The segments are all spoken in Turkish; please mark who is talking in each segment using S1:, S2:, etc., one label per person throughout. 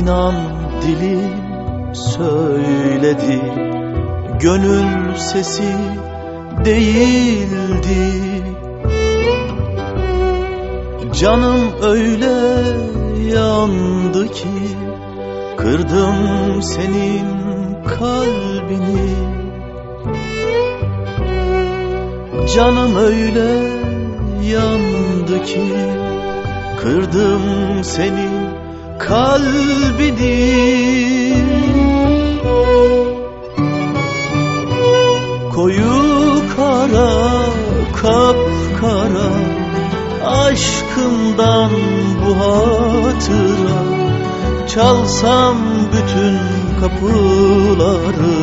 S1: inan dilim söyledi. Gönül sesi değildi. Canım öyle yandı ki Kırdım senin kalbini. Canım öyle yandı ki Kırdım senin kalbini. Koyu kara kapkara Aşkımdan bu hatıra. Çalsam bütün kapıları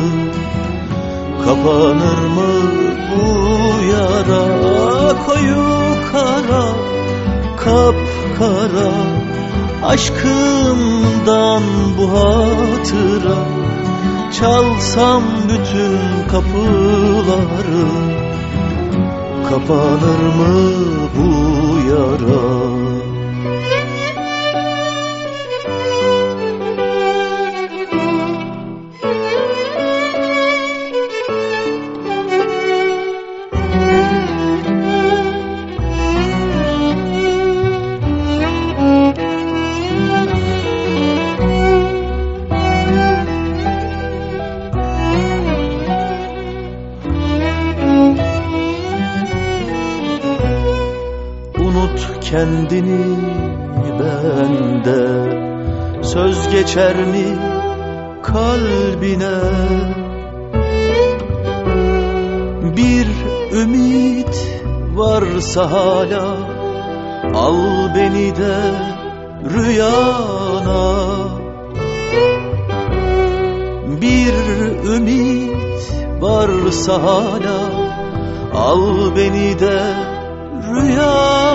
S1: Kapanır mı bu yara? Koyu kara kapkara Aşkımdan bu hatıra. Çalsam bütün kapıları Kapanır mı bu yara kendini bende. Söz geçer mi kalbine? Bir ümit varsa hala Al beni de rüyana. Bir ümit varsa hala Al beni de rüyana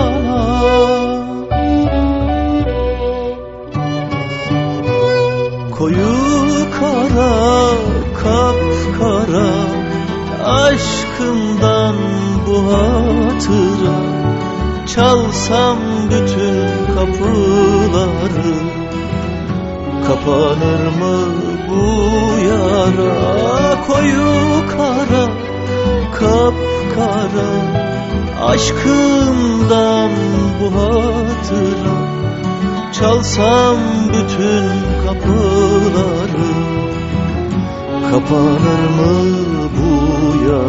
S1: Koyu kara kapkara Aşkımdan bu hatıra. Çalsam bütün kapıları Kapanır mı bu yara? Koyu kara kapkara Aşkımdan bu hatıra. Çalsam bütün kapıları Kapanır mı bu yara